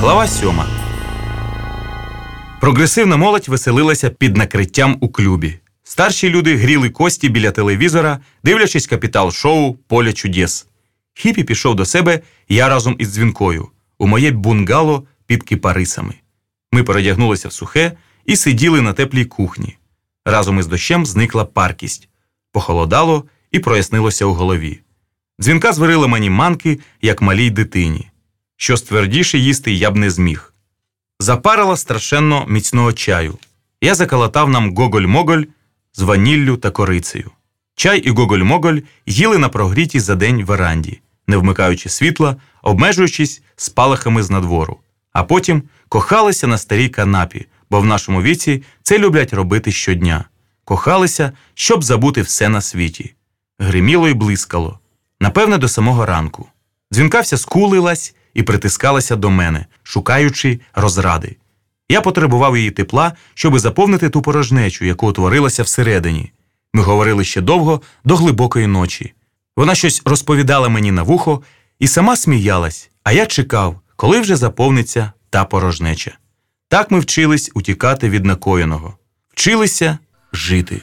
Глава сьома. Прогресивна молодь веселилася під накриттям у клубі. Старші люди гріли кості біля телевізора, дивлячись капітал шоу Поле чудес. Хіпі пішов до себе, я разом із дзвінкою, у моє бунгало під кипарисами. Ми передягнулися в сухе і сиділи на теплій кухні. Разом із дощем зникла паркість. Похолодало і прояснилося у голові. Дзвінка зварила мені манки, як малій дитині. Що твердіше їсти я б не зміг. Запарила страшенно міцного чаю. Я заколотав нам гоголь-моголь з ваніллю та корицею. Чай і гоголь-моголь їли на прогрітій за день веранді, не вмикаючи світла, обмежуючись спалахами з надвору, а потім кохалися на старій канапі, бо в нашому віці це люблять робити щодня. Кохалися, щоб забути все на світі. Гриміло й блискало. Напевне, до самого ранку. Дзвінка вся скулилась і притискалася до мене, шукаючи розради. Я потребував її тепла, щоби заповнити ту порожнечу, яку утворилася всередині. Ми говорили ще довго до глибокої ночі. Вона щось розповідала мені на вухо і сама сміялась, а я чекав, коли вже заповниться та порожнеча. Так ми вчились утікати від накоєного, вчилися жити.